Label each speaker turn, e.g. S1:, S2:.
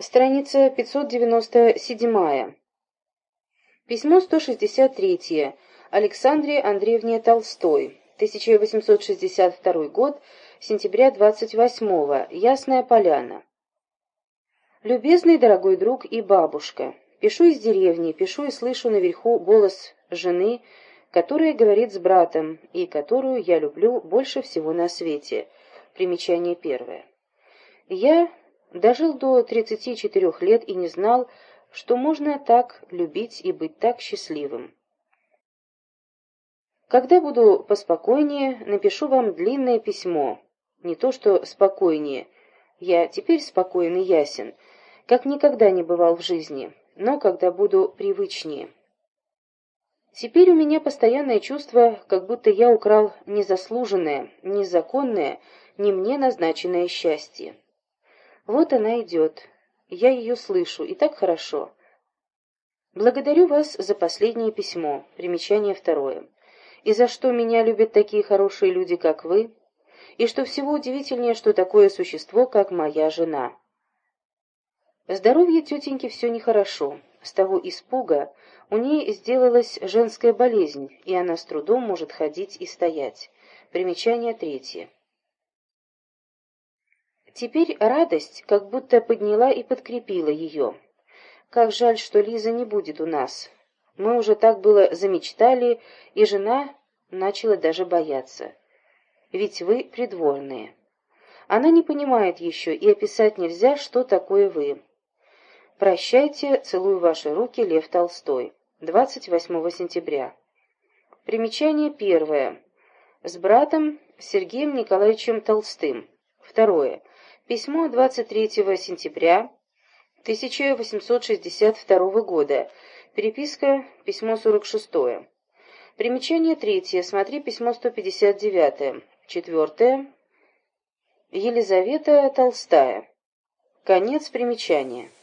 S1: Страница 597. Письмо 163. Александре Андреевне Толстой. 1862 год, сентября 28-го. Ясная Поляна. Любезный дорогой друг и бабушка, пишу из деревни, пишу и слышу наверху голос жены, которая говорит с братом, и которую я люблю больше всего на свете. Примечание первое. Я Дожил до 34 лет и не знал, что можно так любить и быть так счастливым. Когда буду поспокойнее, напишу вам длинное письмо. Не то что спокойнее. Я теперь спокоен и ясен, как никогда не бывал в жизни, но когда буду привычнее. Теперь у меня постоянное чувство, как будто я украл незаслуженное, незаконное, не мне назначенное счастье. Вот она идет. Я ее слышу, и так хорошо. Благодарю вас за последнее письмо. Примечание второе. И за что меня любят такие хорошие люди, как вы? И что всего удивительнее, что такое существо, как моя жена. Здоровье тетеньки все нехорошо. С того испуга у ней сделалась женская болезнь, и она с трудом может ходить и стоять. Примечание третье. Теперь радость как будто подняла и подкрепила ее. Как жаль, что Лиза не будет у нас. Мы уже так было замечтали, и жена начала даже бояться. Ведь вы придворные. Она не понимает еще, и описать нельзя, что такое вы. Прощайте, целую ваши руки, Лев Толстой. 28 сентября. Примечание первое. С братом Сергеем Николаевичем Толстым. Второе. Письмо 23 сентября 1862 года. Переписка, письмо 46. Примечание третье. Смотри письмо 159. Четвертое. Елизавета Толстая. Конец примечания.